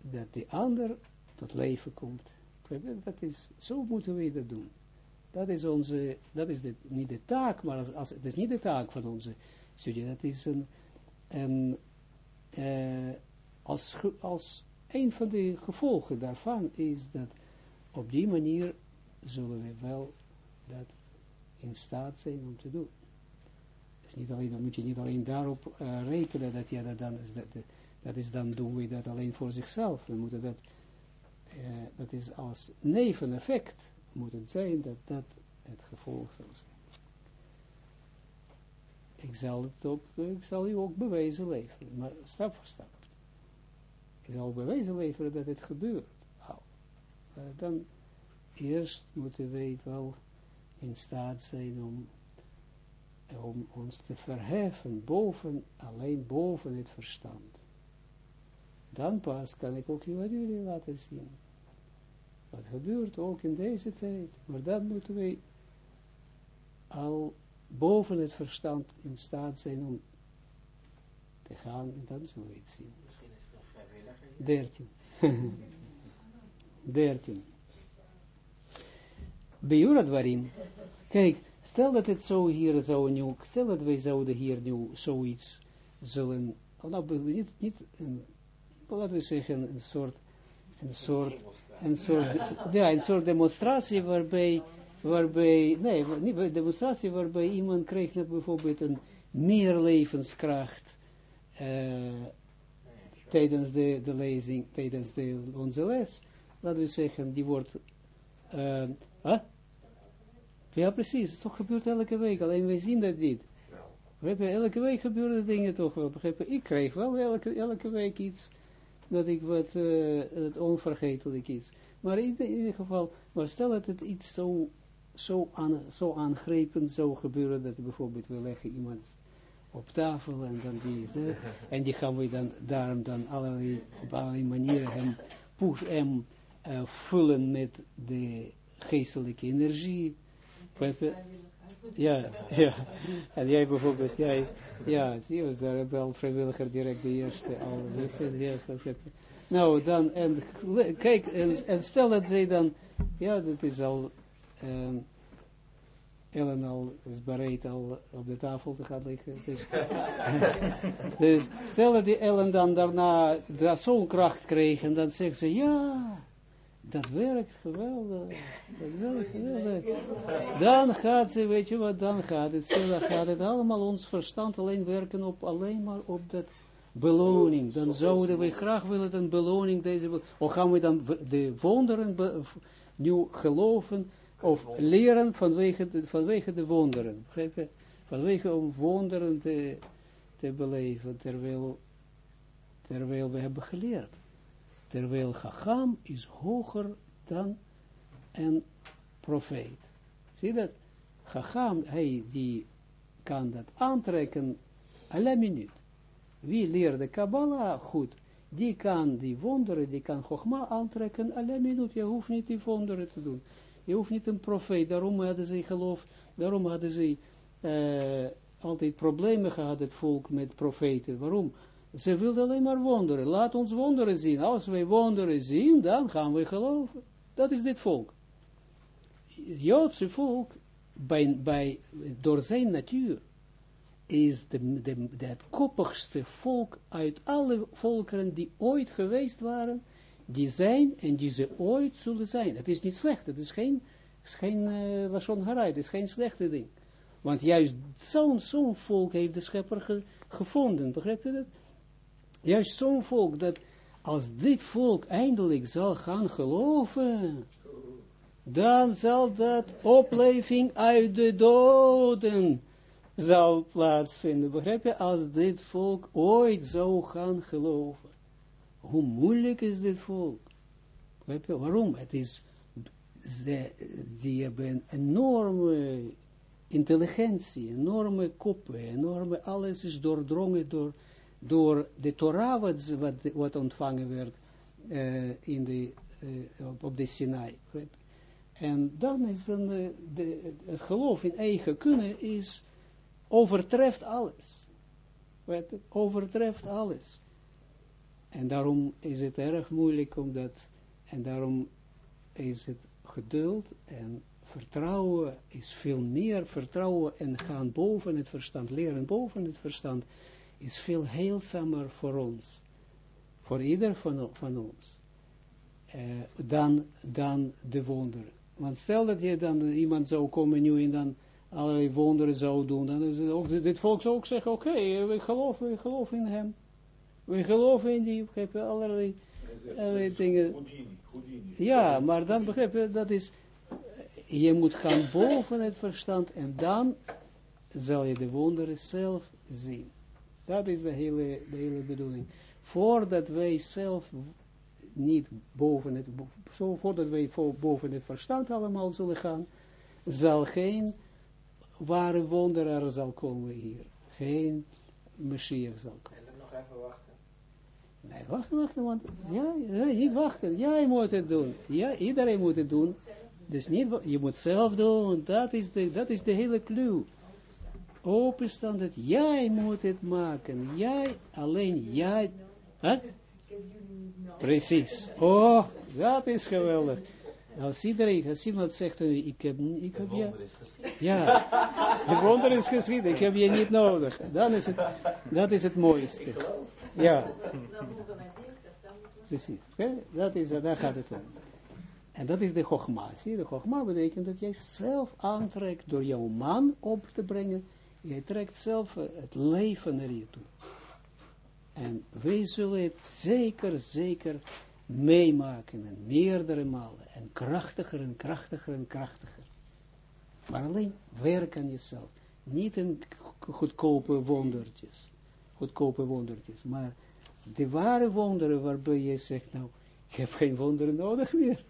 dat de ander tot leven komt. Dat is, zo moeten we dat doen. Dat is onze, dat is niet de taak, maar als, als, het is niet de taak van onze studie. Dat is een, een uh, als, als een van de gevolgen daarvan is dat op die manier zullen we wel dat in staat zijn om te doen. Dus niet alleen, dan moet je niet alleen daarop uh, rekenen dat je dat dan, dat, dat is dan doen we dat alleen voor zichzelf. We moeten dat, uh, dat is als neveneffect moet het zijn dat dat het gevolg zal zijn. Ik zal het ook, ik zal u ook bewijzen leveren, maar stap voor stap. Ik zal bewijzen leveren dat het gebeurt. Nou, dan eerst moeten wij wel in staat zijn om, om ons te verheffen boven, alleen boven het verstand. Dan pas kan ik ook jullie laten zien. Wat gebeurt ook in deze tijd. Maar dan moeten wij al boven het verstand in staat zijn om te gaan en dan zullen we het zien. Misschien is het nog vrijwilliger. Dertien. [LAUGHS] Dertien. Waarin. Kijk, stel dat het zo hier zou nu, stel dat wij zouden hier nu zoiets zullen, nou, niet, niet een, laten we zeggen, een soort, een soort, een soort, ja, een soort demonstratie waarbij waarbij, nee, niet bij demonstratie waarbij iemand krijgt bijvoorbeeld een meer levenskracht tijdens de, de lezing, tijdens de, onze les, laten we zeggen, die wordt, uh, huh? ja precies, het toch gebeurt elke week, alleen wij zien dat niet. Ja. Elke week gebeuren dingen toch wel, begrijpen? Ik krijg wel elke, elke week iets, dat ik wat, uh, het onvergetelijk iets. Maar in ieder geval, maar stel dat het iets zo zo, aan, zo aangrepen zou gebeuren, dat bijvoorbeeld we leggen iemand op tafel en dan die, en die gaan we dan, daarom dan allerlei, op allerlei manieren hem, push, hem uh, vullen met de geestelijke energie. Ja, ja. En jij bijvoorbeeld, jij, ja, zie was daar wel vrijwilliger direct de eerste al. Nou, dan, en kijk, en, en stel dat zij dan, ja, dat is al um, Ellen al is bereid al op de tafel te gaan liggen. Dus, [LAUGHS] dus stel dat die Ellen dan daarna zo'n kracht kreeg en dan zegt ze, ja, dat werkt geweldig, dat werkt geweldig. Dan gaat ze, weet je wat, dan gaat het, dan gaat het allemaal ons verstand alleen werken op, alleen maar op dat beloning. Dan zouden we graag willen een beloning, deze, of gaan we dan de wonderen nu geloven, of leren vanwege de, vanwege de wonderen. Vanwege om wonderen te, te beleven, terwijl, terwijl we hebben geleerd. Terwijl Chacham is hoger dan een profeet. Zie dat? Chacham, hij die kan dat aantrekken alle minuut. Wie leert de Kabbalah goed, die kan die wonderen, die kan Chogma aantrekken alle minuut. Je hoeft niet die wonderen te doen. Je hoeft niet een profeet, daarom hadden ze geloof, daarom hadden ze uh, altijd problemen gehad, het volk, met profeten. Waarom? Ze wilden alleen maar wonderen. Laat ons wonderen zien. Als wij wonderen zien, dan gaan we geloven. Dat is dit volk. Het Joodse volk, bij, bij, door zijn natuur, is de, de, het koppigste volk uit alle volkeren die ooit geweest waren, die zijn en die ze ooit zullen zijn. Het is niet slecht, het is geen, is geen uh, lashon het is geen slechte ding. Want juist zo'n zo'n volk heeft de schepper gevonden, begrijp je dat? Juist zo'n volk, dat als dit volk eindelijk zal gaan geloven, dan zal dat opleving uit de doden zal plaatsvinden. Begrijp je? Als dit volk ooit zou gaan geloven. Hoe moeilijk is dit volk? Waarom? Het is, ze, die hebben enorme intelligentie, enorme koppen, enorme, alles is doordrongen door, door de Torah wat, wat, ontvangen werd uh, in de, uh, op, op de Sinai. En dan is een, uh, de, het geloof in eigen kunnen is, overtreft alles. Overtreft alles. En daarom is het erg moeilijk omdat, en daarom is het geduld en vertrouwen is veel meer, vertrouwen en gaan boven het verstand, leren boven het verstand, is veel heelzamer voor ons, voor ieder van, van ons, uh, dan, dan de wonderen. Want stel dat je dan iemand zou komen nu en dan allerlei wonderen zou doen, dan is dit volk zou ook zeggen, oké, okay, we geloven, we geloven in hem. We geloven in die, begrijp allerlei, allerlei dingen. Ja, maar dan begrijp je, dat is, je moet gaan boven het verstand en dan zal je de wonderen zelf zien. Dat is de hele, de hele bedoeling. Voordat wij zelf niet boven het, zo voordat wij boven het verstand allemaal zullen gaan, zal geen ware wonderaar zal komen hier. Geen Messias zal komen. En dan nog even wachten. Nee, wachten, wachten, want, ja, niet wachten. Jij moet het doen. Ja, iedereen moet het doen. Dus niet, je moet zelf doen. Dat is de, dat is de hele clue. Openstaan dat jij moet het maken. Jij, alleen jij. Precies. Oh, dat is geweldig. Als iedereen, als iemand zegt, ik heb, ik heb je, ja, de wonder is geschieden, ik heb je niet nodig. Dan is het, dat is het mooiste. Ja. Precies. Dat is, daar gaat het om. En dat is de chogma. Zie, de chogma betekent dat jij zelf aantrekt door jouw man op te brengen. Jij trekt zelf het leven naar je toe. En wij zullen het zeker, zeker meemaken. En meerdere malen. En krachtiger en krachtiger en krachtiger. Maar alleen werk aan jezelf. Niet in goedkope wondertjes. Goedkope wondertjes. Maar de ware wonderen waarbij je zegt, nou, ik heb geen wonderen nodig meer.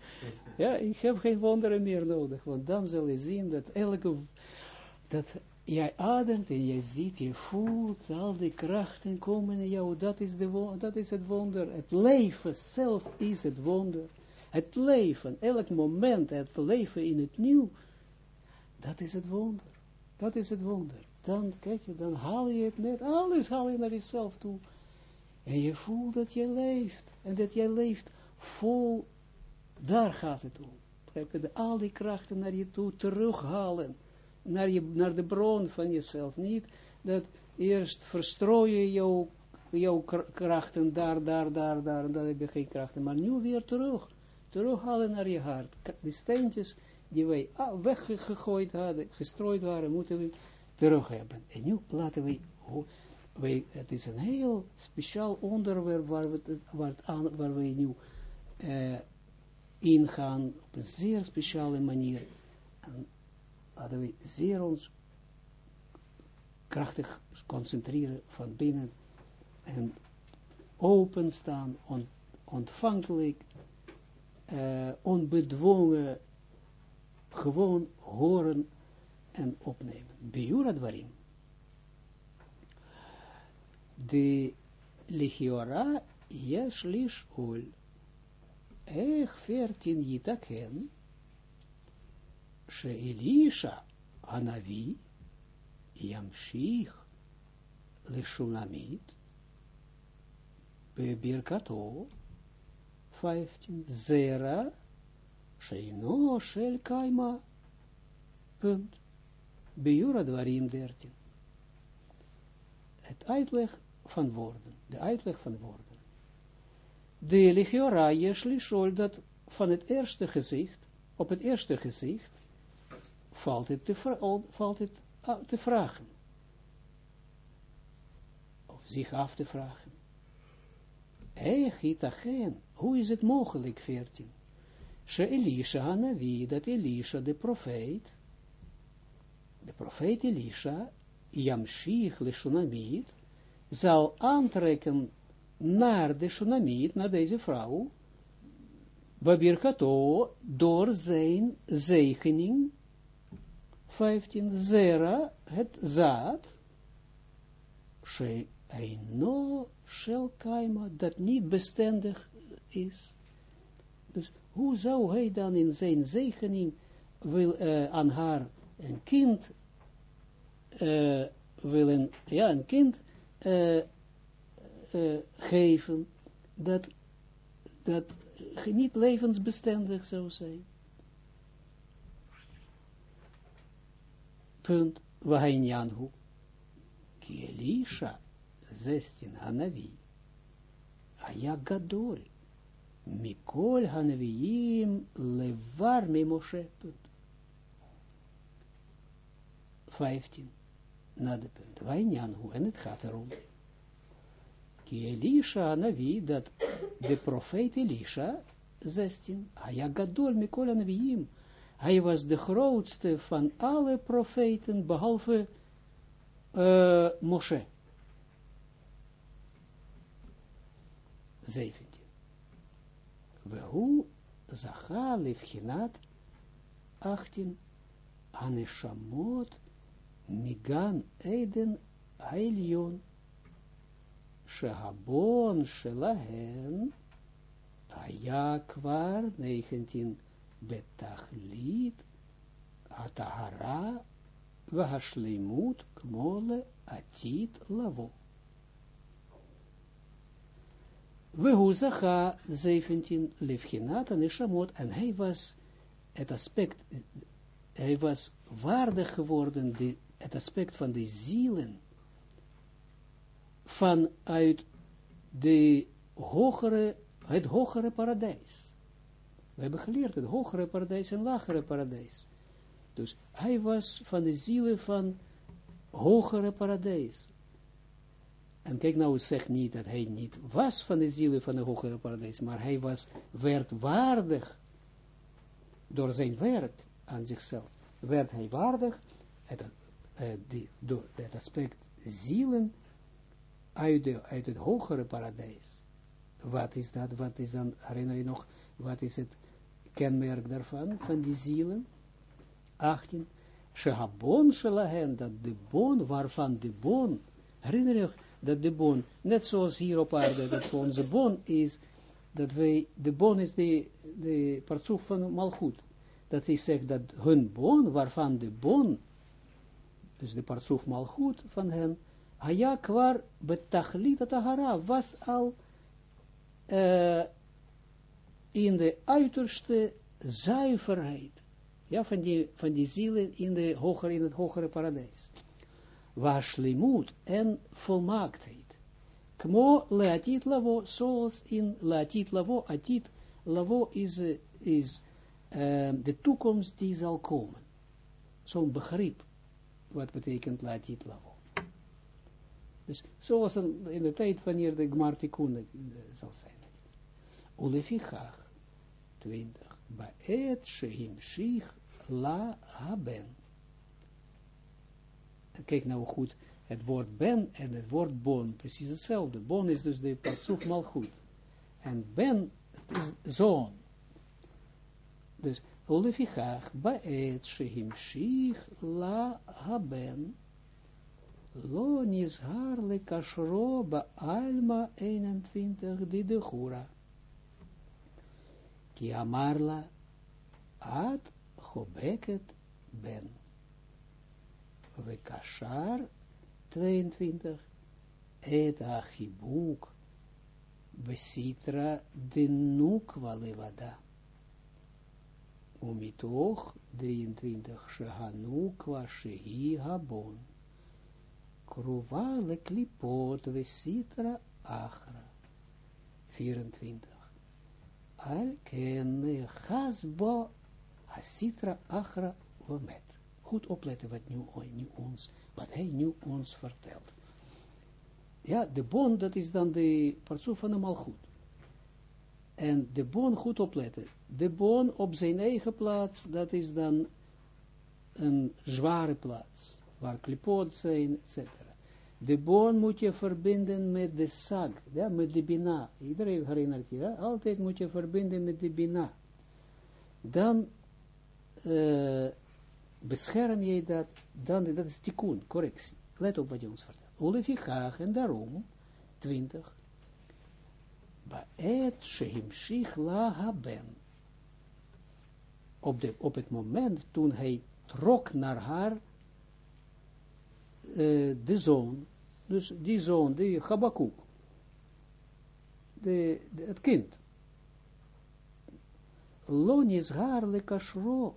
Ja, ik heb geen wonderen meer nodig. Want dan zal je zien dat elke, dat jij ademt en je ziet, je voelt, al die krachten komen in jou, dat is, de, dat is het wonder. Het leven zelf is het wonder. Het leven, elk moment, het leven in het nieuw, dat is het wonder. Dat is het wonder. Dan, kijk je, dan haal je het net, alles haal je naar jezelf toe. En je voelt dat je leeft. En dat je leeft vol, daar gaat het om. Al die krachten naar je toe terughalen naar, naar de bron van jezelf. Niet dat eerst verstrooien jouw, jouw krachten daar, daar, daar, daar, en dan heb je geen krachten. Maar nu weer terug. Terughalen naar je hart. De steentjes die wij weggegooid hadden, gestrooid waren, moeten we terug hebben. En nu laten we, wij, het is een heel speciaal onderwerp waar we, waar, nu uh, ingaan op een zeer speciale manier. Hadden we zeer ons krachtig concentreren van binnen en openstaan, on, ontvankelijk, uh, onbedwongen, gewoon horen en opnemen. Biura. De lichiora yesh lish ol. Ech veertien yitaken Sheelisha Anavi Yamshich Lishunamit Bebirkato 15 Zera Sheino Shel Kaima Punt Bejura Dwarim 13 Het uitleg van woorden. De uitleg van woorden. De Lichiora Jesli dat van het eerste gezicht, op het eerste gezicht, valt het te, valt het te vragen. Of zich af te vragen. Eichitachen, hoe is het mogelijk, 14? She Elisha Hanavi, dat Elisha, de profeet, de profeet Elisha, Yamshich le Shunamit, zal aantrekken naar de Shunamit, naar deze vrouw, Babirkato, door zijn zegening, 15, zera, het zaad, she eino shel kaima, dat niet bestendig is. Dus hoe zou hij dan in zijn zegening wil, aan haar een kind willen, ja, een kind geven, dat, dat niet levensbestendig zou zijn. Punt, ki Elisha, 16, Hanavi, Aya Gadol, Mikol Hanaviim, Levar me Moshe, punt. 15, na de punt, Wahainyanhu, en het gaat erom, ki Hanavi, dat de profeet Elisha, 16, Aya Gadol, Mikol Hanaviim, hij was de grootste van alle profeten, behalve uh, Moshe. 17. Wehu zacha levchinat 18. Aneshamot migan Eden Ailion. Shehabon shelahen. Aya kwar 19. Betachlit. Atahara. Vahashleimut kmole atit lavo. We Huzacha 17 Levchinat en Ishamot, en hij was het aspect, hij was waardig geworden, de, het aspect van de zielen, vanuit de hogere, het hogere paradijs. We hebben geleerd het hogere paradijs en lagere paradijs. Dus hij was van de zielen van hogere paradijs. En kijk nou, zeg niet dat hij niet was van de zielen van de hogere paradijs, maar hij was, werd waardig door zijn werk aan zichzelf. Werd hij waardig, het, uh, die, door het aspect zielen uit, uit het hogere paradijs. Wat is dat? Wat is dan, herinner je nog, wat is het kenmerk daarvan, van die zielen? 18. Shehabon shelahen, dat de bon, waarvan de bon, herinner je dat de bon, net zoals hier op aarde, dat onze bon is, dat wij, de bon is de, de partsoef van Malchut. Dat is zegt dat hun bon, waarvan de bon, dus de partsoef Malchut van hen, Haya kwar betachlit was al uh, in de uiterste zuiverheid, ja, van die, van die zielen in, de hogere, in het hogere paradijs washlimut en volmaaktheid. Kmo leatit lavo, zoals in leatit lavo, atit lavo is, is um, de toekomst die zal komen. Zo'n begrip, wat betekent leatit lavo. Dus zoals in de tijd wanneer de Gmartikun zal zijn. Ulefichach, 20, Baet shehim shich la haben kijk nou goed, het woord ben en het woord bon, precies hetzelfde. Bon is dus de partsoef mal goed. En ben is zoon. Dus, Olefichach, baet, shehimshich, la, haben, lo nizhar le kashro, ba alma 21, di de. Ki amarla, ad, chobeket, ben we kashar 22 et achibuk besitra de nukwa levada umitoch 23 shehanukwa shehi habon kruva le klipot besitra achra 24 al ken chasbo asitra achra vomet goed opletten wat nu, nu ons, wat hij nu ons vertelt. Ja, de bon, dat is dan de partsoef van de malgoed. En de bon goed opletten. De bon op zijn eigen plaats, dat is dan een zware plaats, waar klipot zijn, etc. De bon moet je verbinden met de sag, ja, met de bina. Iedereen herinnert je, ja? altijd moet je verbinden met de bina. Dan uh, bescherm je dat, dan, dat is tikkun, correctie. Let op wat je ons vertelt. Olefichach, en daarom, 20, Baet shehimshich la haben. Op, de, op het moment toen hij trok naar haar uh, de zoon, dus die zoon, die Habakkuk, de, de, het kind, Lonis haar le kashro,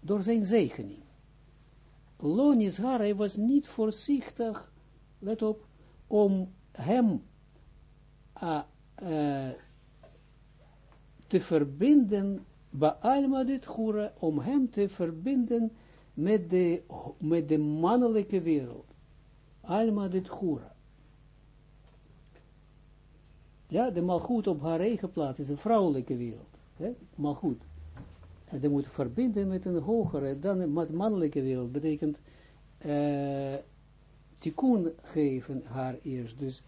door zijn zegening. Lonis haar, hij was niet voorzichtig, let op, om hem uh, te verbinden, bij Alma dit Gura, om hem te verbinden met de, met de mannelijke wereld. Alma dit Gura. Ja, de malgoed op haar eigen plaats is een vrouwelijke wereld. Malgoed. En dat moet verbinden met een hogere, dan met mannelijke wereld, betekent uh, tikkun geven haar eerst, dus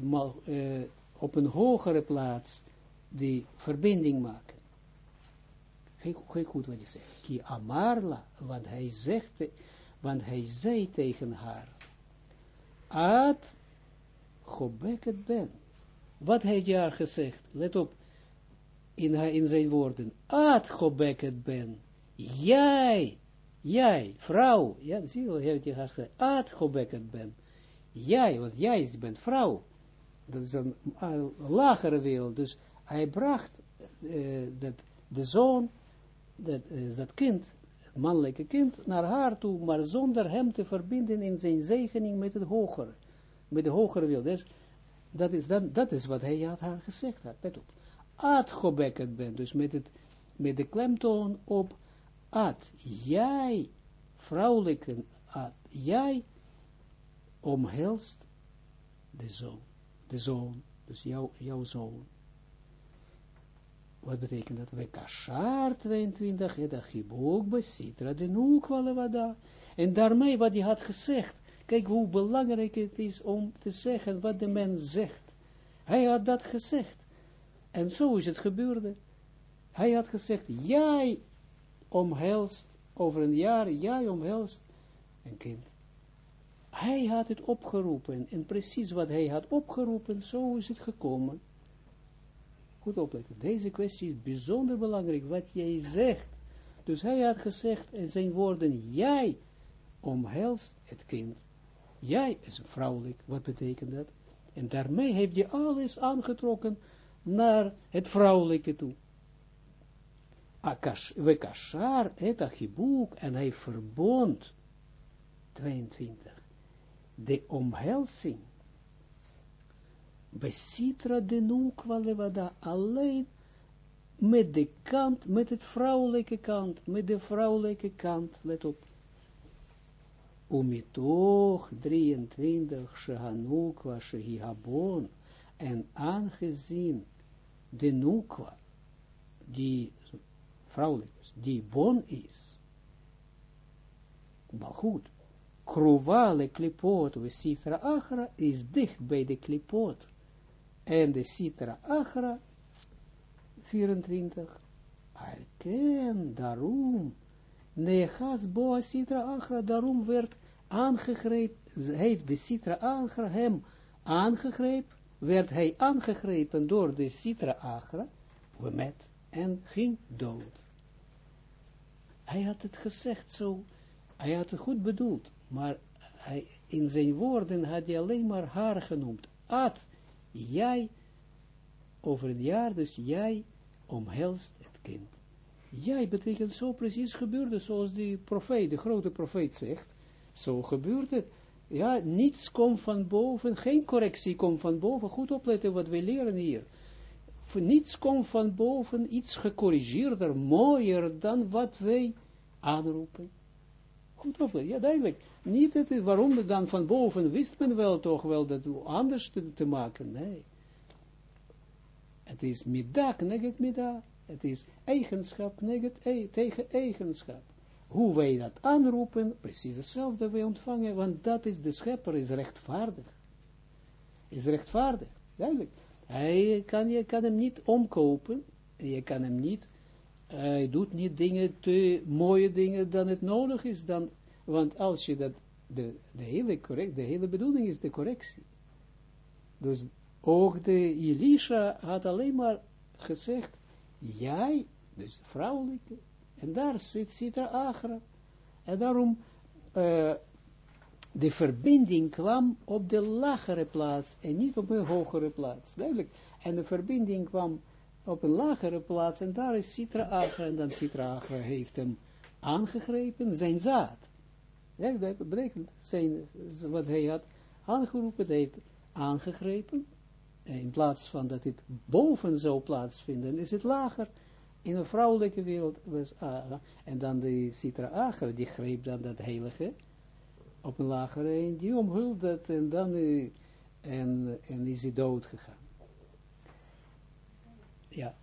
mal, uh, op een hogere plaats die verbinding maken. Kijk, goed wat hij zegt. Ki amarla, want hij zegt, want hij zei tegen haar, Ad gobeket ben. Wat heeft haar gezegd? Let op, in, in zijn woorden. Ad gobeket ben. Jij, jij, vrouw. Ja, zie je, heeft hij gezegd. Ad gobeket ben. Jij, want jij bent vrouw. Dat is een, lagere wereld. Dus hij bracht uh, dat, de zoon, dat, uh, dat kind, het mannelijke kind, naar haar toe, maar zonder hem te verbinden in zijn zegening met het hogere, met de hogere wereld. Dus, dat, is, dat, dat is wat hij had haar gezegd had. Let op. Bent, dus met, het, met de klemtoon op ad. Jij, vrouwelijke ad, jij omhelst de zoon, de zoon, dus jou, jouw zoon. Wat betekent dat? We kashar 22, het chibuk besitra de nukwalevada. En daarmee wat hij had gezegd, kijk hoe belangrijk het is om te zeggen wat de mens zegt. Hij had dat gezegd. En zo is het gebeurde. Hij had gezegd, jij omhelst, over een jaar, jij omhelst een kind. Hij had het opgeroepen, en precies wat hij had opgeroepen, zo is het gekomen. Goed opletten, deze kwestie is bijzonder belangrijk, wat jij zegt. Dus hij had gezegd in zijn woorden, jij omhelst het kind. Jij is vrouwelijk, wat betekent dat? En daarmee heeft je alles aangetrokken naar het vrouwelijke toe. Akash, we kashar et achibuk, en hij verbond, 22, de omhelzing, besitra de nukwa levada, alleen met de kant, met het vrouwelijke kant, met de vrouwelijke kant, let op. Umitoch 23, shehanukwa, shehihabon, en aangezien de nukwa, die vrouwelijk is, die bon is, maar goed, krovale klipot, we sitra achra, is dicht bij de klipot, en de sitra achra, 24, alken, daarom, nechas boa sitra achra, daarom werd aangegrepen, heeft de sitra achra hem aangegrepen, werd hij aangegrepen door de Sitra Agra, met, en ging dood. Hij had het gezegd zo, hij had het goed bedoeld, maar hij, in zijn woorden had hij alleen maar haar genoemd. Ad, jij, over een jaar, dus jij omhelst het kind. Jij betekent zo precies gebeurde, zoals die profeet, de grote profeet zegt, zo gebeurt het. Ja, niets komt van boven, geen correctie komt van boven. Goed opletten wat we leren hier. Niets komt van boven, iets gecorrigeerder, mooier dan wat wij aanroepen. Goed opletten, ja duidelijk. Niet het, waarom dan van boven wist men wel toch wel dat anders te, te maken. Nee. Het is middag, neget middag. Het is eigenschap, neget, e, tegen eigenschap hoe wij dat aanroepen, precies hetzelfde wij ontvangen, want dat is, de schepper is rechtvaardig. Is rechtvaardig, duidelijk. Hij kan, je kan hem niet omkopen, je kan hem niet, hij doet niet dingen te mooie dingen dan het nodig is, dan, want als je dat, de, de, hele correct, de hele bedoeling is de correctie. Dus ook de Elisha had alleen maar gezegd, jij, dus vrouwelijke, en daar zit Sitra Agra. En daarom, uh, de verbinding kwam op de lagere plaats en niet op een hogere plaats. Duidelijk. En de verbinding kwam op een lagere plaats en daar is Sitra Agra. En dan Sitra Agra heeft hem aangegrepen, zijn zaad. Ja, dat betekent wat hij had aangeroepen, heeft aangegrepen. In plaats van dat het boven zou plaatsvinden, is het lager in een vrouwelijke wereld was Aga. En dan de Sitra Agra, die greep dan dat heilige op een lagere en die omhult dat en dan uh, en, en is hij dood gegaan. Ja.